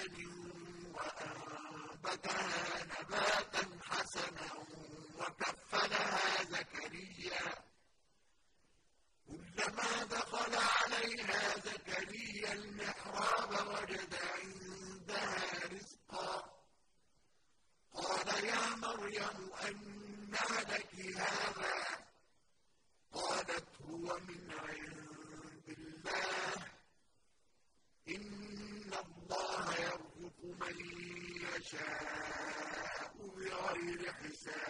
مَحْسَنٍ وَأَنبَتَهَا نَبَاتًا حَسَنًا وَكَفَّلَهَا زَكَرِيَّا كُلَّمَا دَخَلَ عَلَيْهَا زَكَرِيَّا الْمِحْرَابَ وَجَدَ عِندَهَا رِزْقًا قَالَ يَا مَرْيَمُ أَنَّ لَكِ هَٰذَا قَالَتْ هُوَ مِنْ عِندِ يرزق من يشاء بغير حساب.